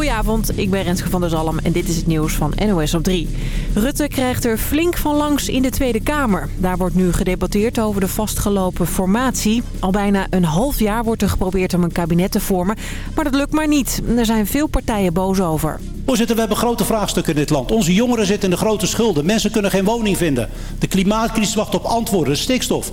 Goedenavond, ik ben Renske van der Zalm en dit is het nieuws van NOS op 3. Rutte krijgt er flink van langs in de Tweede Kamer. Daar wordt nu gedebatteerd over de vastgelopen formatie. Al bijna een half jaar wordt er geprobeerd om een kabinet te vormen. Maar dat lukt maar niet. Er zijn veel partijen boos over. Voorzitter, we hebben grote vraagstukken in dit land. Onze jongeren zitten in de grote schulden. Mensen kunnen geen woning vinden. De klimaatcrisis wacht op antwoorden. De stikstof.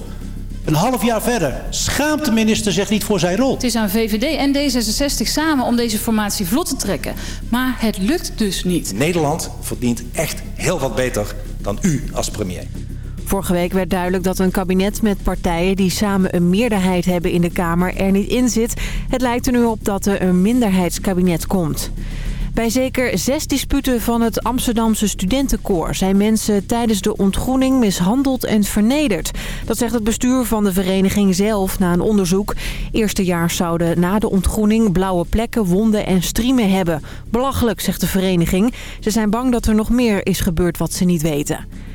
Een half jaar verder. Schaamt de minister zich niet voor zijn rol? Het is aan VVD en D66 samen om deze formatie vlot te trekken. Maar het lukt dus niet. Nederland verdient echt heel wat beter dan u als premier. Vorige week werd duidelijk dat een kabinet met partijen die samen een meerderheid hebben in de Kamer er niet in zit. Het lijkt er nu op dat er een minderheidskabinet komt. Bij zeker zes disputen van het Amsterdamse studentenkoor... zijn mensen tijdens de ontgroening mishandeld en vernederd. Dat zegt het bestuur van de vereniging zelf na een onderzoek. Eerstejaars zouden na de ontgroening blauwe plekken, wonden en striemen hebben. Belachelijk, zegt de vereniging. Ze zijn bang dat er nog meer is gebeurd wat ze niet weten.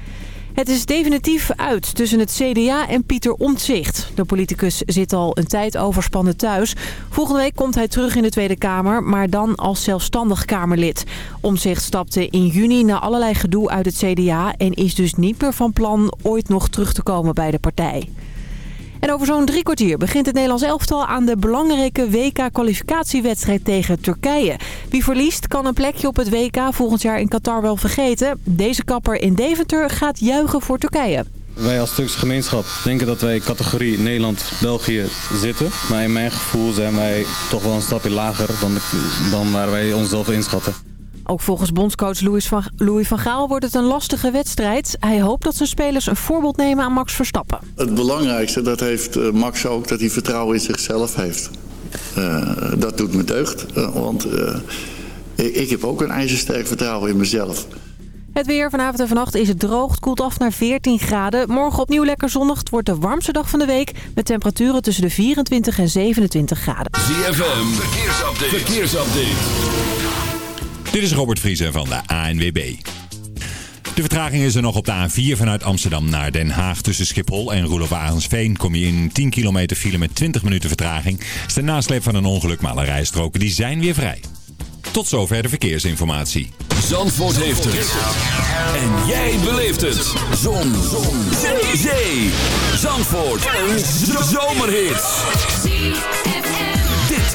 Het is definitief uit tussen het CDA en Pieter Omtzigt. De politicus zit al een tijd overspannen thuis. Volgende week komt hij terug in de Tweede Kamer, maar dan als zelfstandig Kamerlid. Omtzigt stapte in juni na allerlei gedoe uit het CDA... en is dus niet meer van plan ooit nog terug te komen bij de partij. En over zo'n drie kwartier begint het Nederlands elftal aan de belangrijke WK-kwalificatiewedstrijd tegen Turkije. Wie verliest kan een plekje op het WK volgend jaar in Qatar wel vergeten. Deze kapper in Deventer gaat juichen voor Turkije. Wij als Turkse gemeenschap denken dat wij categorie Nederland-België zitten. Maar in mijn gevoel zijn wij toch wel een stapje lager dan, dan waar wij onszelf inschatten. Ook volgens bondscoach Louis van, Louis van Gaal wordt het een lastige wedstrijd. Hij hoopt dat zijn spelers een voorbeeld nemen aan Max Verstappen. Het belangrijkste, dat heeft eh, Max ook, dat hij vertrouwen in zichzelf heeft. Uh, dat doet me deugd, uh, want ik, ik heb ook een ijzersterk vertrouwen in mezelf. Het weer vanavond en vannacht is het droog. Het koelt af naar 14 graden. Morgen opnieuw lekker zonnig. Het wordt de warmste dag van de week. Met temperaturen tussen de 24 en 27 graden. ZFM, verkeersupdate. verkeersupdate. Dit is Robert Vriezen van de ANWB. De vertraging is er nog op de A4 vanuit Amsterdam naar Den Haag. Tussen Schiphol en Roelof Arendsveen kom je in 10 kilometer file met 20 minuten vertraging. Is de nasleep van een ongeluk, maar alle rijstroken die zijn weer vrij. Tot zover de verkeersinformatie. Zandvoort heeft het. En jij beleeft het. Zon. Zon. Zee. Zee. Zandvoort. Een zomerhit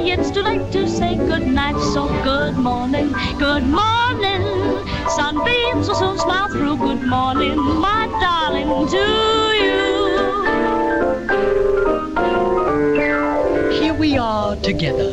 It's too late to say goodnight. So good morning, good morning. Sunbeams will soon smile through. Good morning, my darling, to you. Here we are together,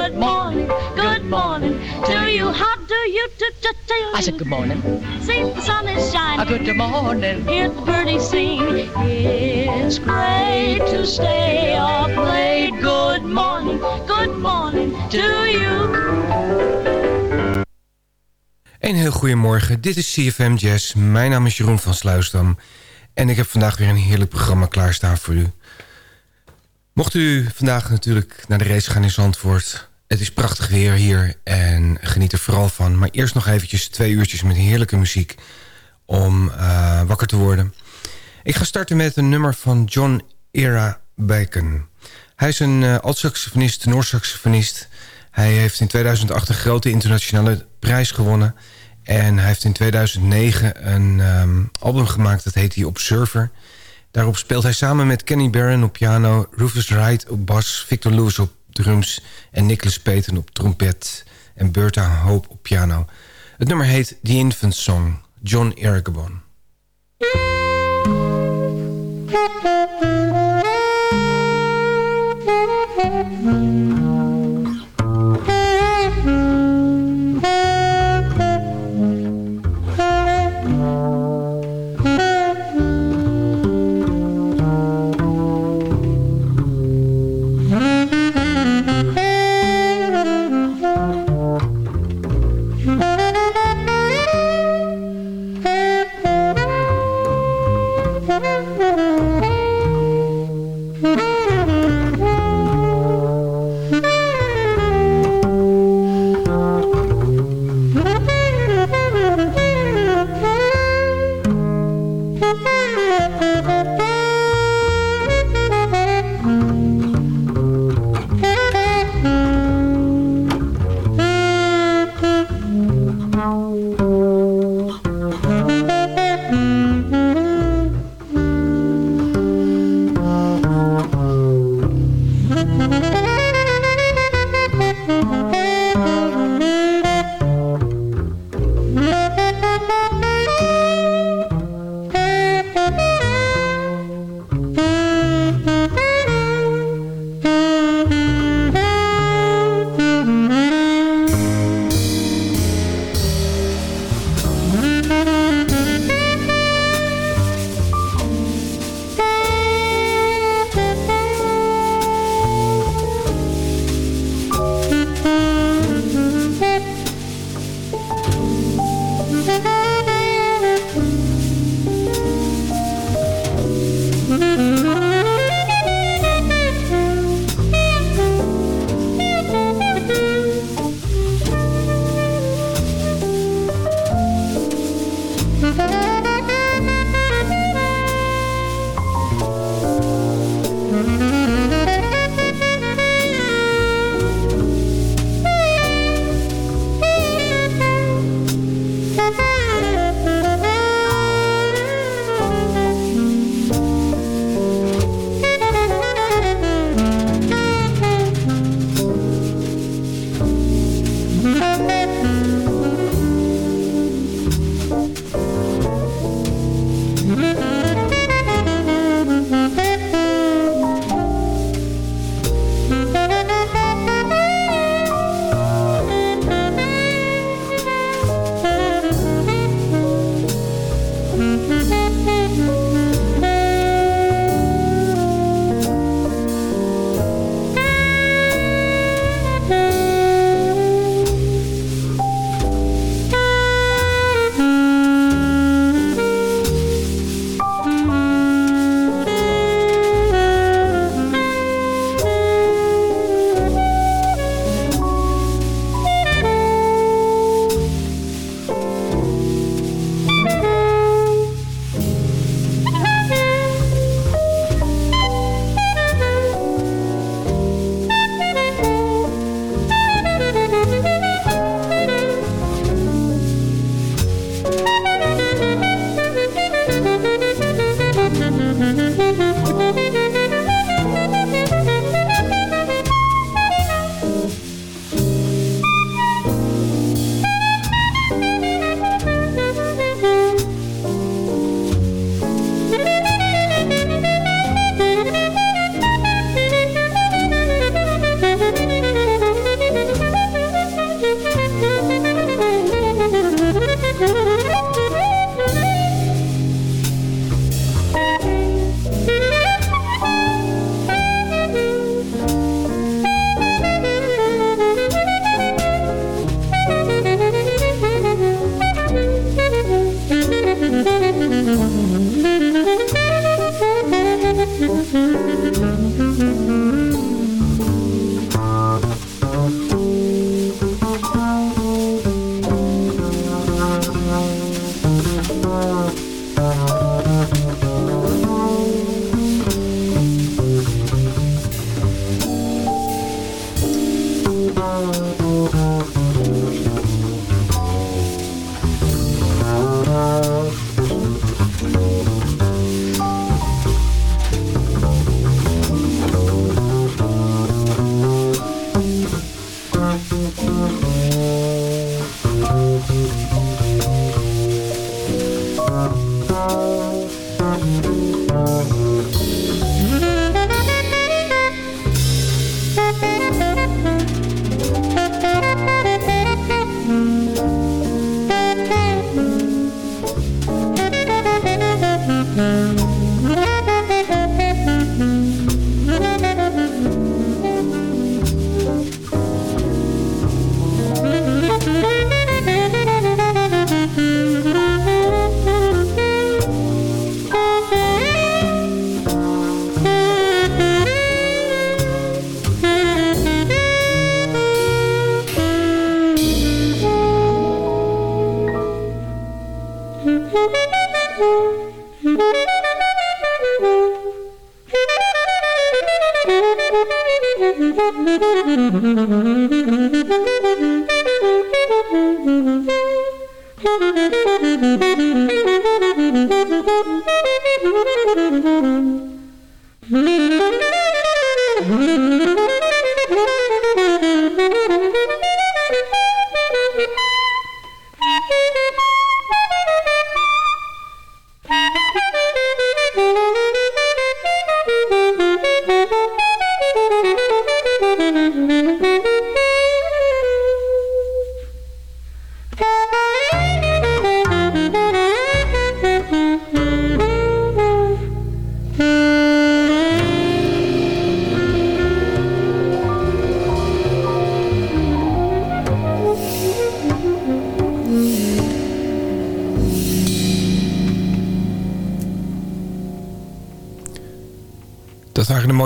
you do? do, do I said good morning. See the sun is shining. A good morning. Hear the birdies sing. It's great to stay up late. Good morning. Good morning to you. Een heel goedemorgen, dit is CFM Jazz. Mijn naam is Jeroen van Sluisdam. En ik heb vandaag weer een heerlijk programma klaarstaan voor u. Mocht u vandaag natuurlijk naar de race gaan in Zandvoort... het is prachtig weer hier en geniet er vooral van. Maar eerst nog eventjes twee uurtjes met heerlijke muziek... om uh, wakker te worden. Ik ga starten met een nummer van John Era Bacon. Hij is een uh, alt-saxofonist, saxofonist Hij heeft in 2008 een grote internationale prijs gewonnen... En hij heeft in 2009 een um, album gemaakt, dat heet The Observer. Daarop speelt hij samen met Kenny Barron op piano... Rufus Wright op bas, Victor Lewis op drums... en Nicholas Peten op trompet en Bertha Hope op piano. Het nummer heet The Infant Song, John Ergebon.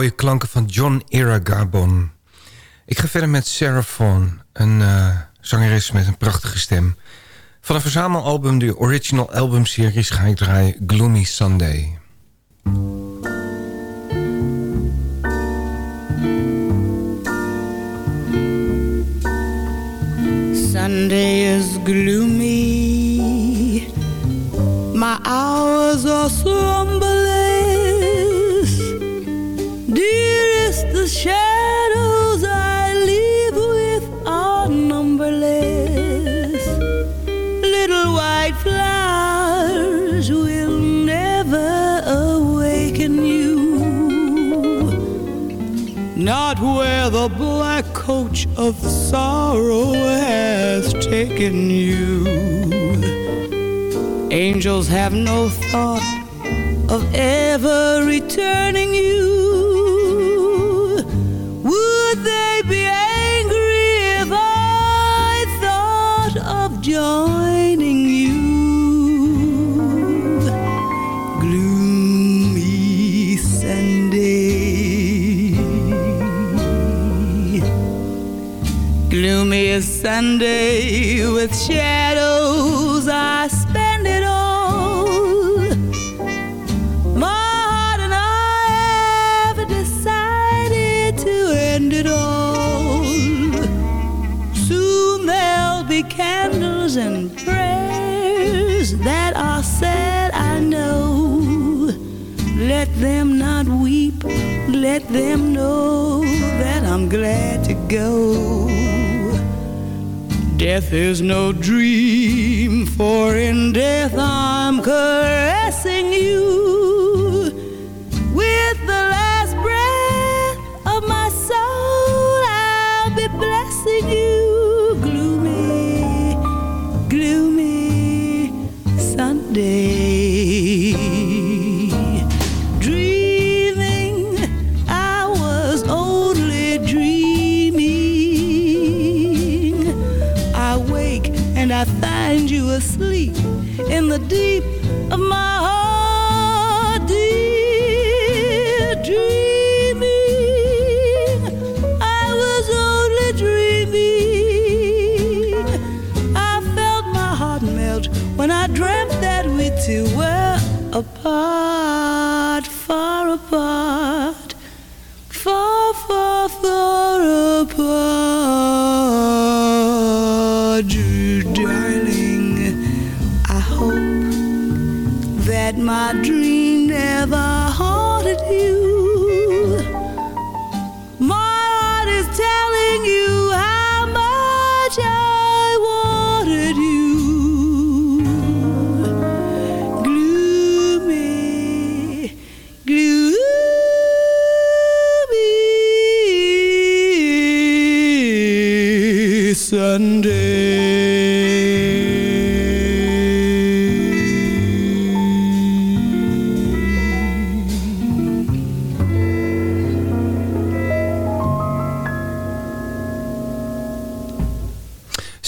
Klanken van John Iragabon. Ik ga verder met Sarah Vaughan, een uh, zangeres met een prachtige stem. Van een verzamelalbum, de Original Album Series, ga ik draaien Gloomy. Sunday coach of sorrow has taken you. Angels have no thought of ever returning you. Gloomy is Sunday with shadows. I spend it all. My heart and I have decided to end it all. Soon there'll be candles and prayers that are said. I know. Let them not weep. Let them know that I'm glad to go. Death is no dream, for in death I'm caressing you.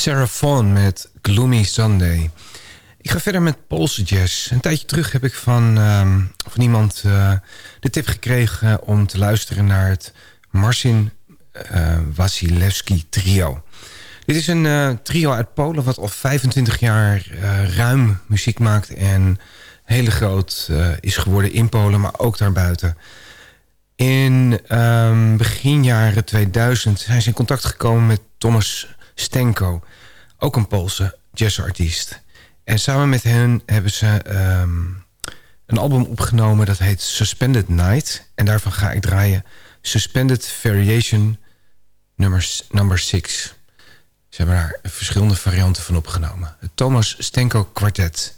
Sarah met Gloomy Sunday. Ik ga verder met Poolse jazz. Een tijdje terug heb ik van, ehm, van iemand eh, de tip gekregen... om te luisteren naar het Marcin uh, Wasilewski trio. Dit is een uh, trio uit Polen wat al 25 jaar ruim muziek maakt... en hele groot is geworden in Polen, maar ook daarbuiten. In um, begin jaren 2000 zijn ze in contact gekomen met Thomas Stenko. Ook een Poolse jazzartiest. En samen met hen hebben ze um, een album opgenomen dat heet Suspended Night. En daarvan ga ik draaien Suspended Variation nummer 6. Ze hebben daar verschillende varianten van opgenomen. Het Thomas Stenko Quartet.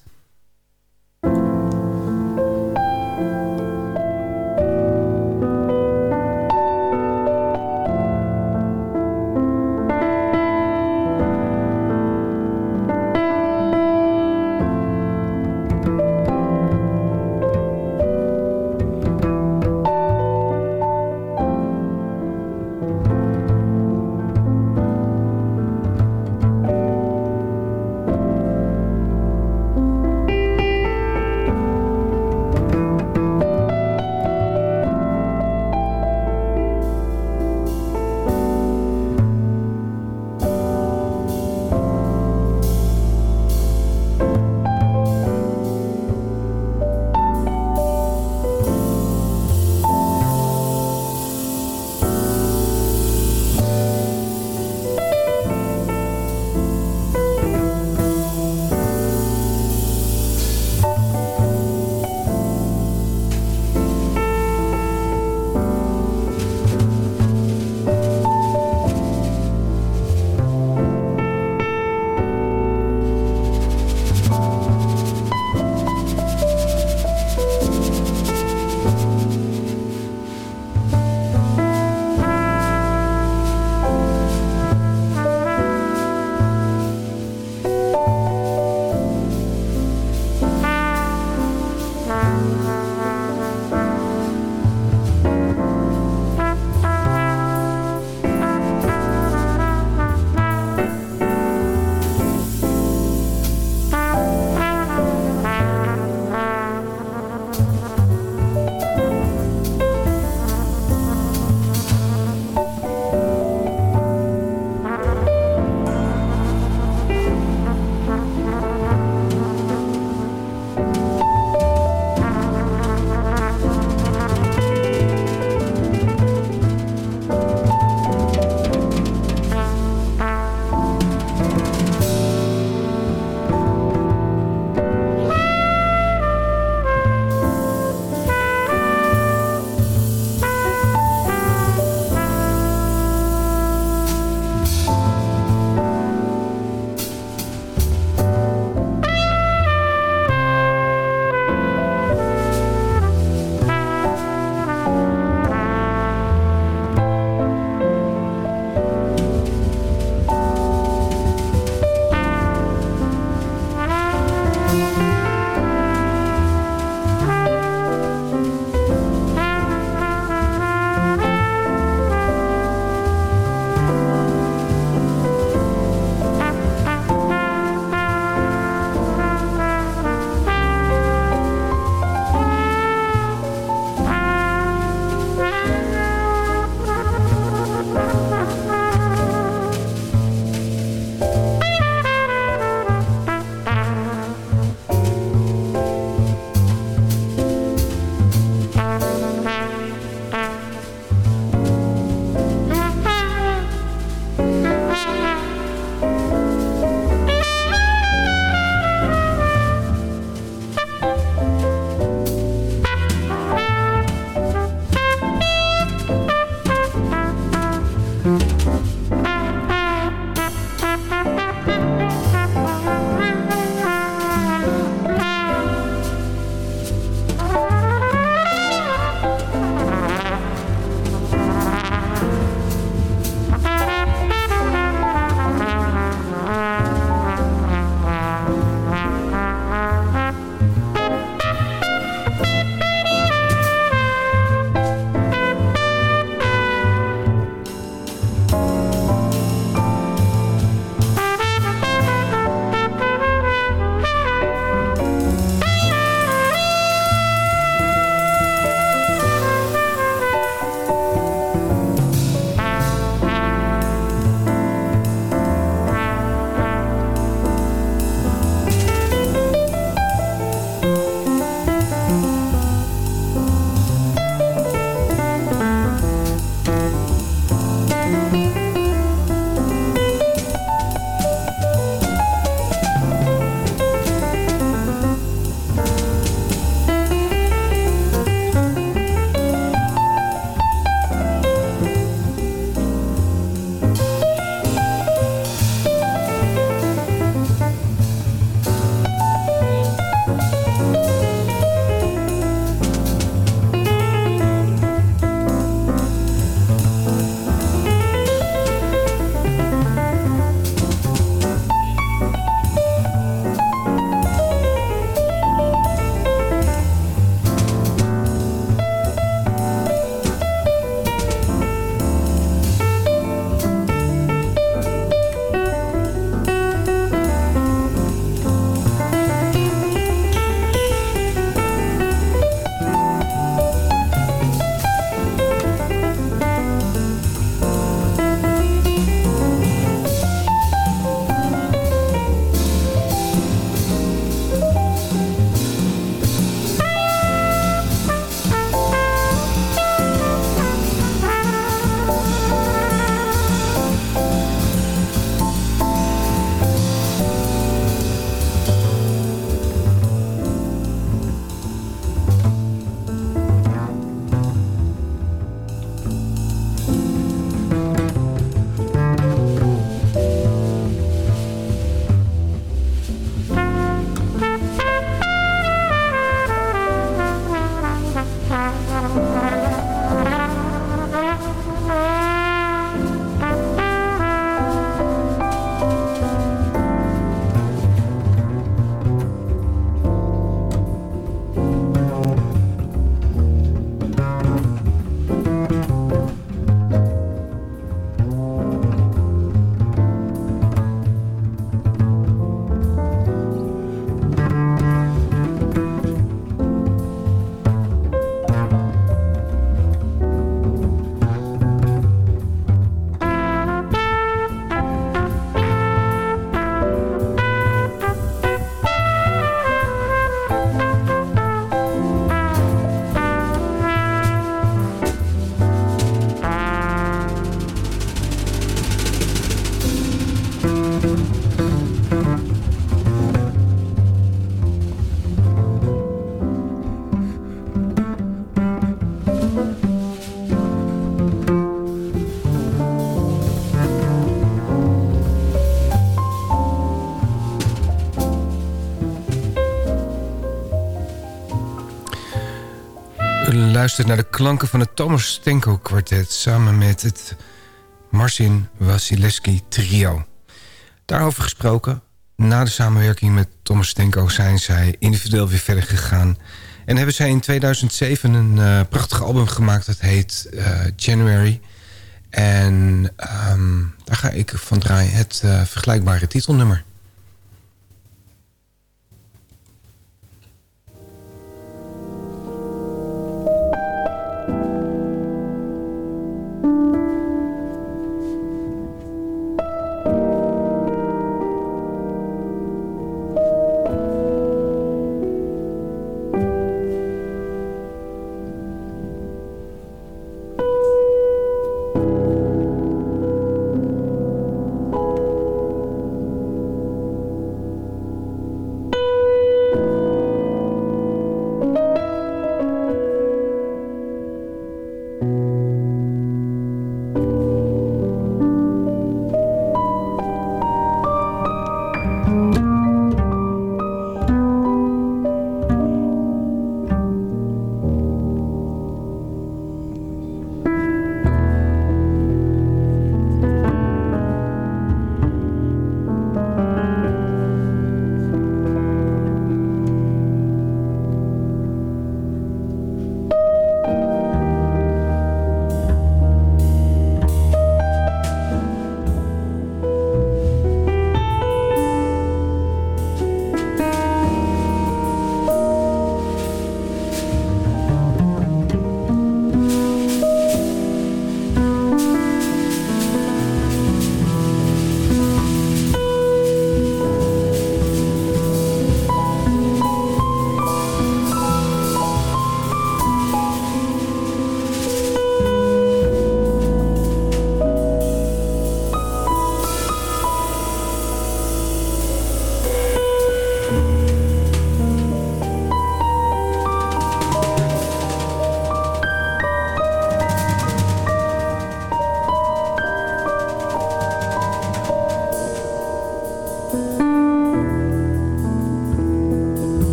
Geluisterd naar de klanken van het Thomas Stenko kwartet... samen met het Marcin Wasilewski trio. Daarover gesproken, na de samenwerking met Thomas Stenko... zijn zij individueel weer verder gegaan... en hebben zij in 2007 een uh, prachtig album gemaakt... dat heet uh, January... En um, daar ga ik van draaien het uh, vergelijkbare titelnummer.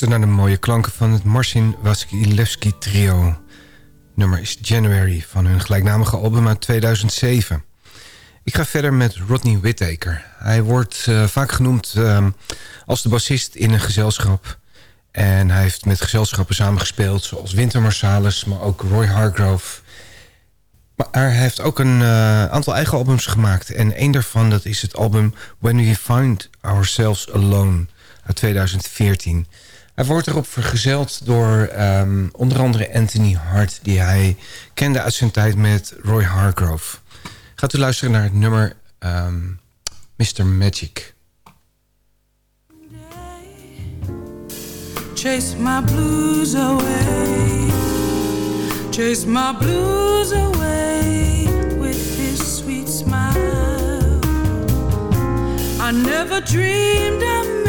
Luistert naar de mooie klanken van het Marcin Wasilewski trio. Nummer is January van hun gelijknamige album uit 2007. Ik ga verder met Rodney Whittaker. Hij wordt uh, vaak genoemd uh, als de bassist in een gezelschap. En hij heeft met gezelschappen samengespeeld zoals Winter Marsalis... maar ook Roy Hargrove. Maar hij heeft ook een uh, aantal eigen albums gemaakt. En één daarvan dat is het album When We Find Ourselves Alone uit 2014. Hij wordt erop vergezeld door um, onder andere Anthony Hart... die hij kende uit zijn tijd met Roy Hargrove. Gaat u luisteren naar het nummer um, Mr. Magic. Chase my blues away Chase my blues away With his sweet smile I never dreamed I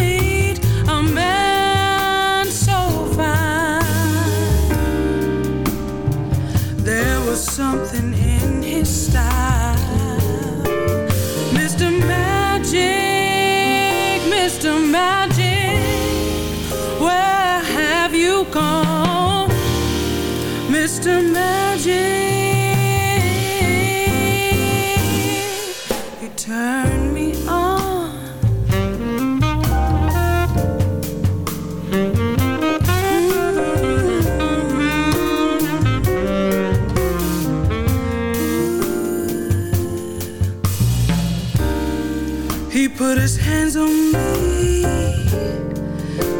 something in his style Mr. Magic, Mr. Magic, where have you gone? Mr. Magic, put his hands on me,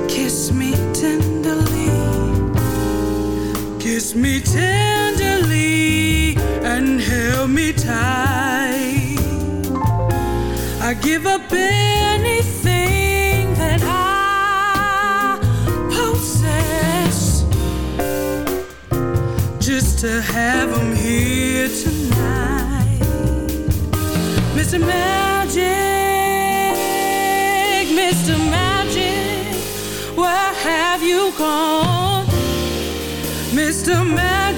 kiss me tenderly, kiss me tenderly, and held me tight. I give up anything that I possess just to have him here tonight, Mr. Magic. Mr. Magic, where have you gone? Mr. Magic.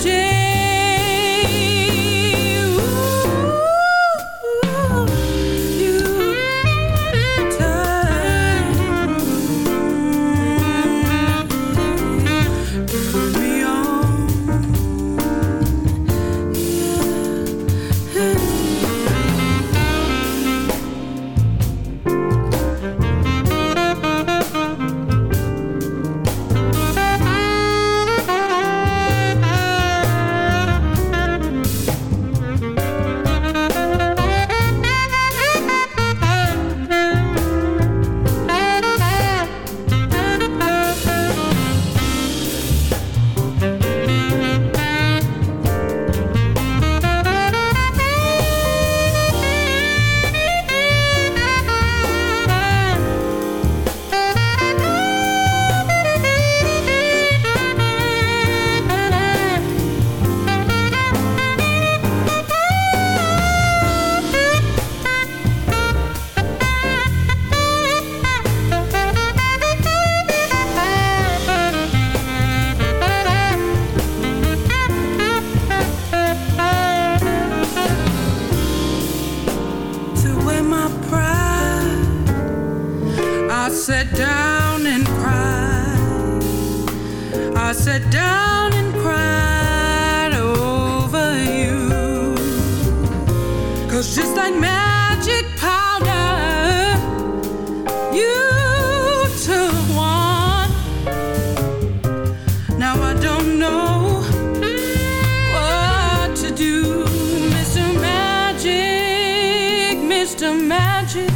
Where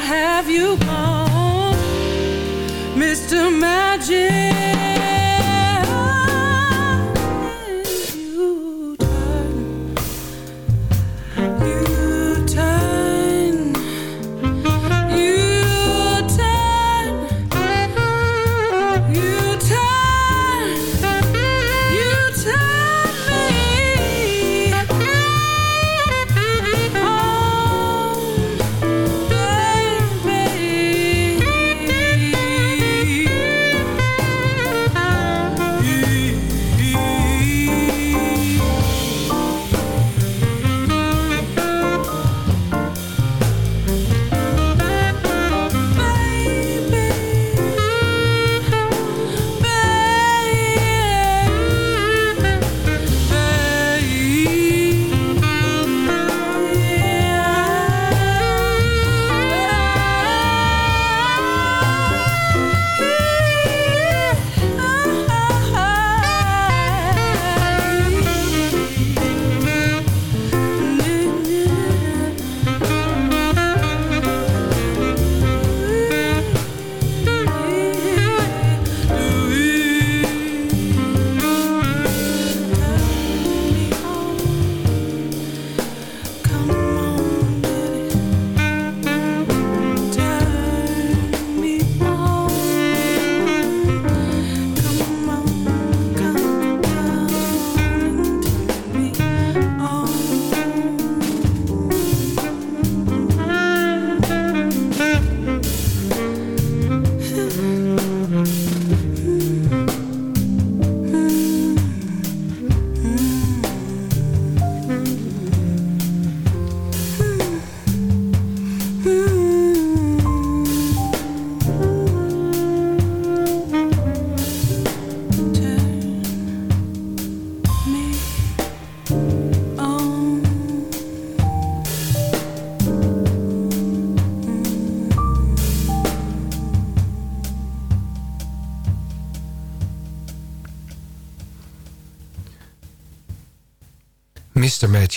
have you gone,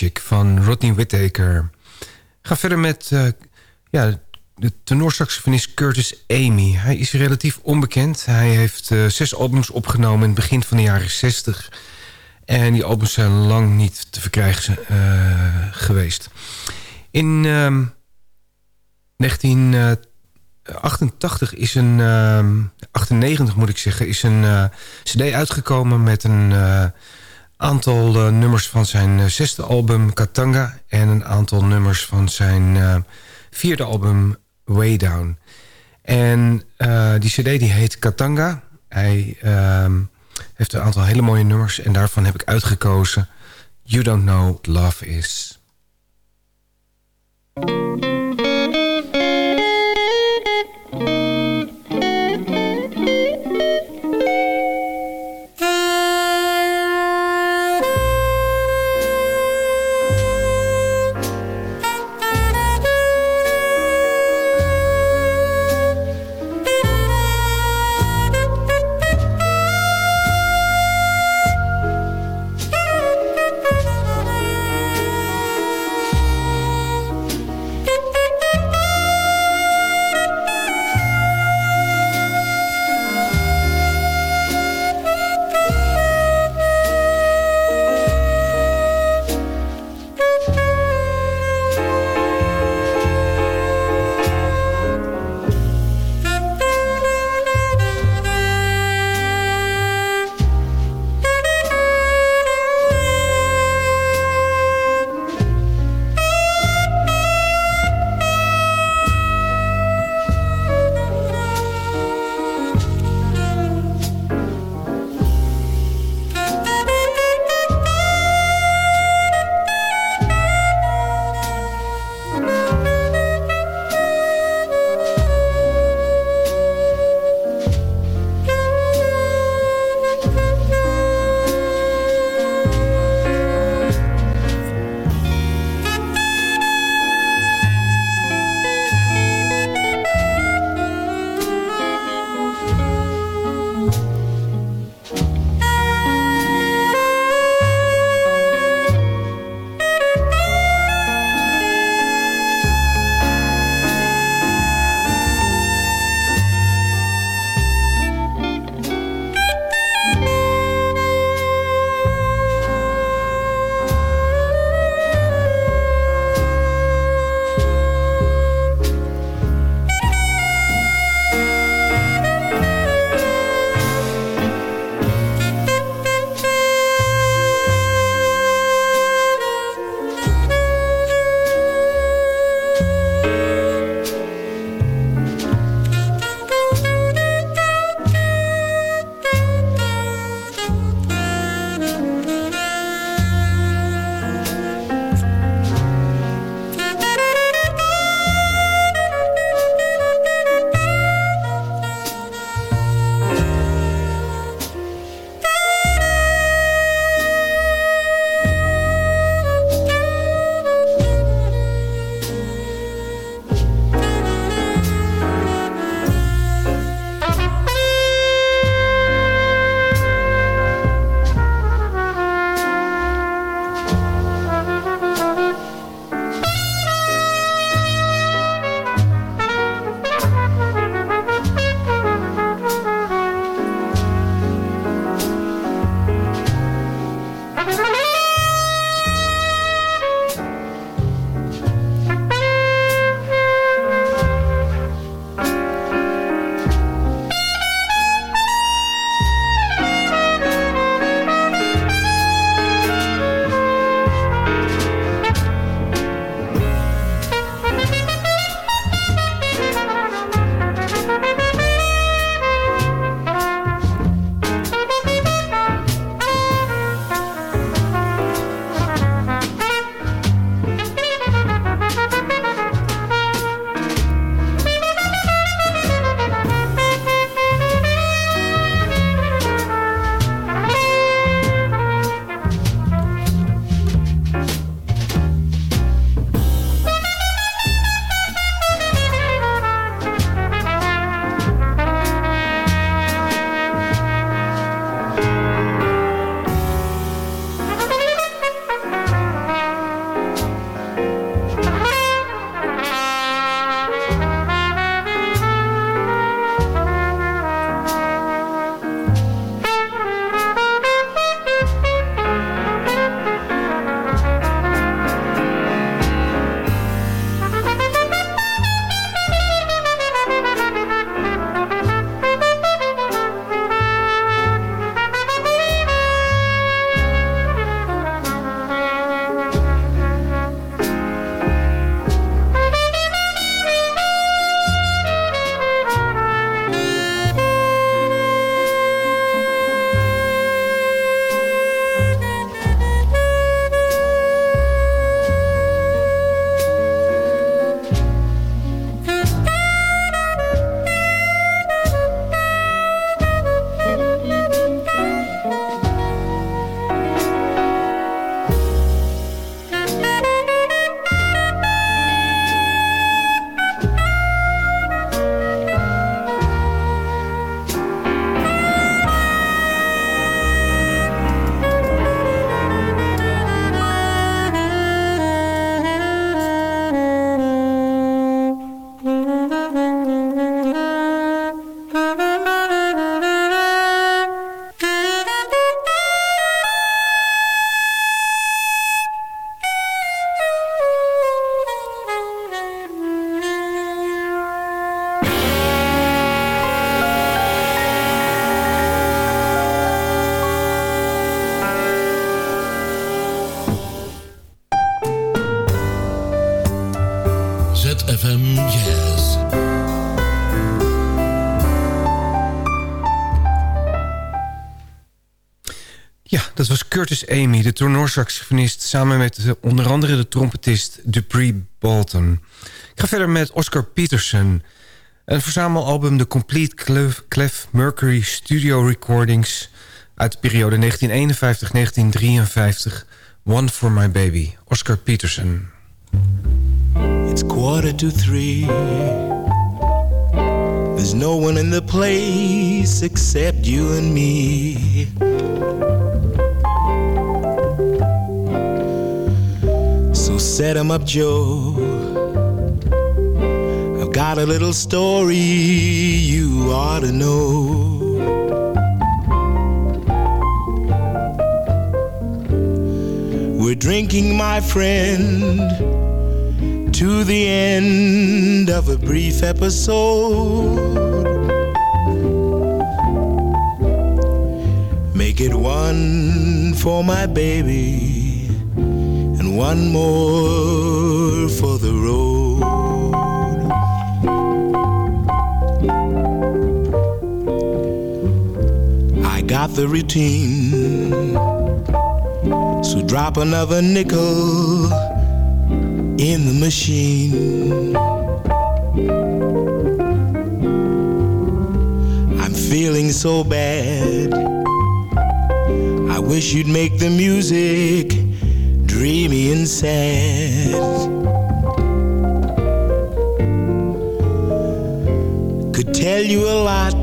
Van Rodney Whittaker. Ga verder met uh, ja, de tenorsaxofonist Curtis Amy. Hij is relatief onbekend. Hij heeft uh, zes albums opgenomen in het begin van de jaren 60. En die albums zijn lang niet te verkrijgen uh, geweest. In um, 1988 is een... 98 moet ik zeggen, is een cd uitgekomen met een aantal uh, nummers van zijn uh, zesde album Katanga... en een aantal nummers van zijn uh, vierde album Way Down. En die cd die heet Katanga. Hij ehm, heeft een aantal hele mooie nummers... en daarvan heb ik uitgekozen You Don't Know What Love Is. Dat was Curtis Amy, de tenorsaxofonist... samen met de, onder andere de trompetist Dupree Bolton. Ik ga verder met Oscar Peterson. Een verzamelalbum The Complete Clef, Clef Mercury Studio Recordings... uit de periode 1951-1953. One for My Baby, Oscar Peterson. It's quarter to three There's no one in the place except you and me. So set 'em up, Joe. I've got a little story you ought to know. We're drinking, my friend, to the end of a brief episode. Make it one for my baby and one more for the road. I got the routine, so drop another nickel in the machine. I'm feeling so bad. I wish you'd make the music dreamy and sad. Could tell you a lot,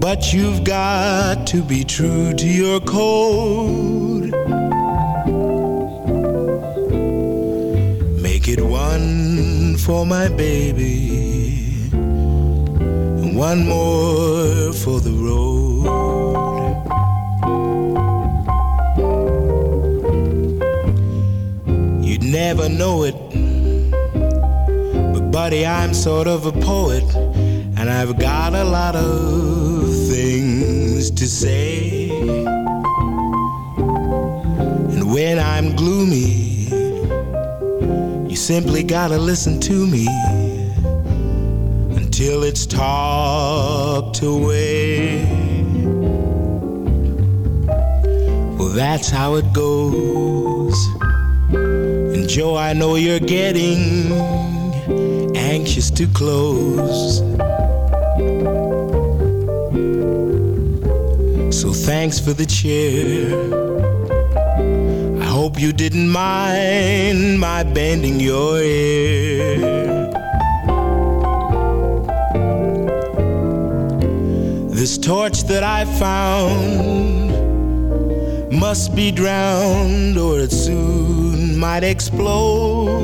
but you've got to be true to your code. It one for my baby, and one more for the road. You'd never know it, but buddy, I'm sort of a poet, and I've got a lot of things to say. And when I'm gloomy, simply gotta listen to me until it's talked away. Well, that's how it goes. And Joe, I know you're getting anxious to close. So thanks for the chair. Hope you didn't mind my bending your ear. This torch that I found must be drowned or it soon might explode.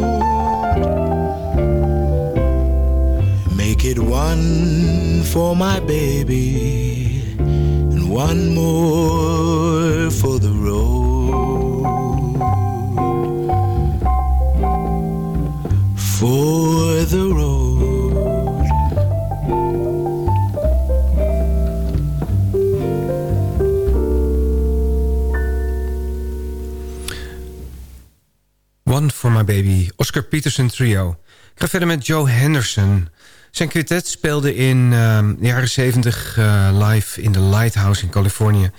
Make it one for my baby and one more for Oscar Peterson Trio. Ik ga verder met Joe Henderson. Zijn quintet speelde in ehm, de jaren 70 eh, live in de Lighthouse in Californië.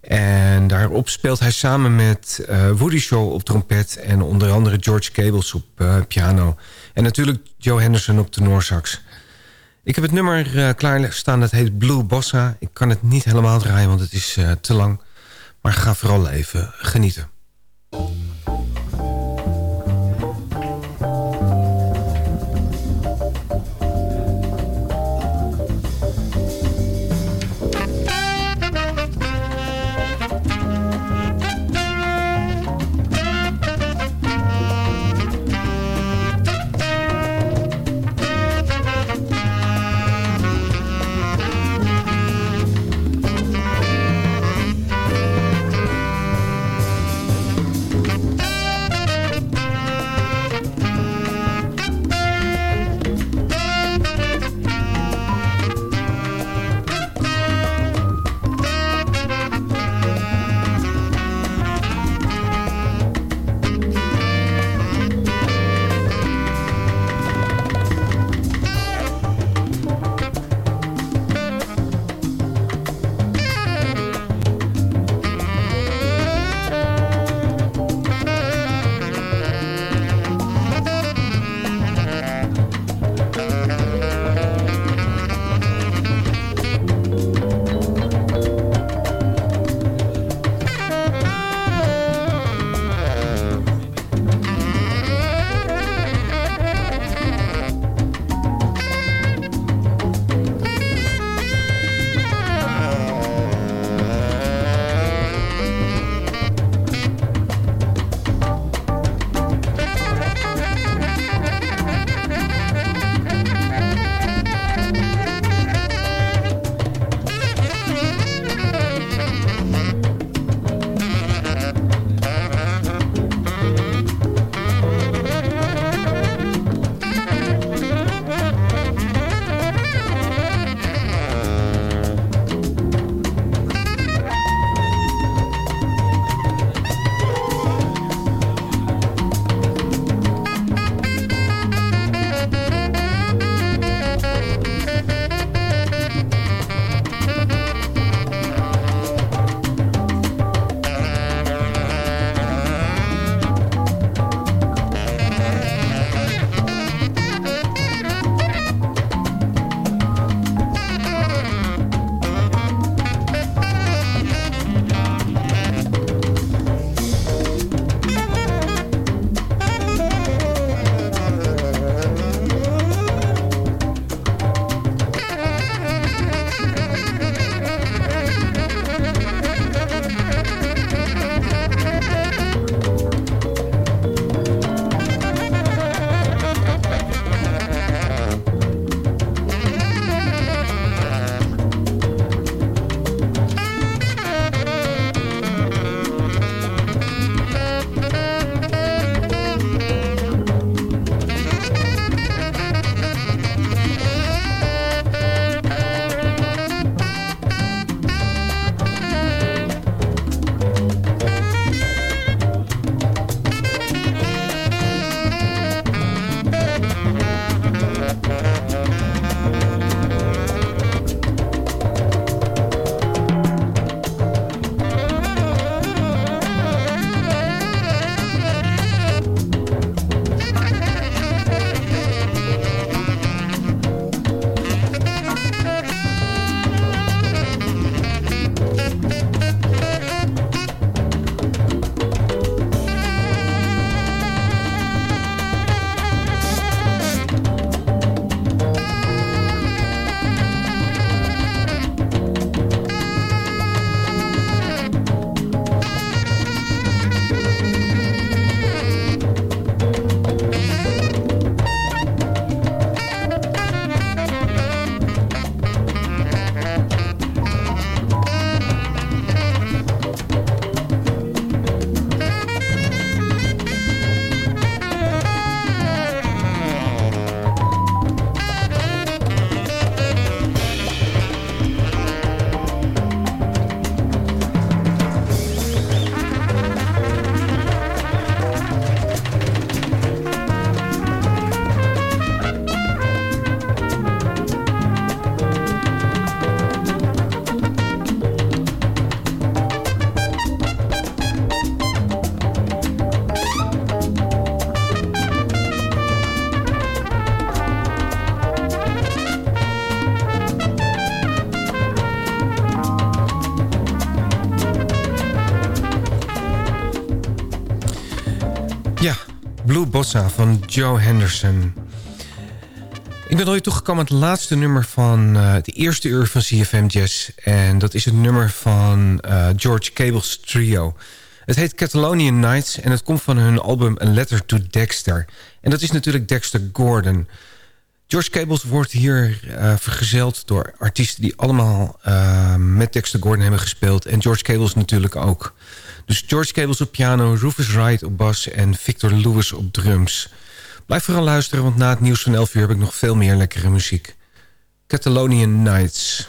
En daarop speelt hij samen met eh, Woody Shaw op trompet... en onder andere George Cables op eh, piano. En natuurlijk Joe Henderson op tenorsax. Ik heb het nummer uh, klaarstaan, dat heet Blue Bossa. Ik kan het niet helemaal draaien, want het is te lang. Maar ga vooral even genieten. Bossa van Joe Henderson. Ik ben alweer toegekomen aan het laatste nummer van uh, de eerste uur van CFM Jazz. En dat is het nummer van uh, George Cable's trio. Het heet Catalonian Nights en het komt van hun album A Letter to Dexter. En dat is natuurlijk Dexter Gordon. George Cables wordt hier uh, vergezeld door artiesten die allemaal met Dexter Gordon hebben gespeeld. En George Cables natuurlijk ook. Dus George Cables op piano, Rufus Wright op bas en Victor Lewis op drums. Blijf vooral luisteren, want na het nieuws van 11 uur heb ik nog veel meer lekkere muziek. Catalonian Nights.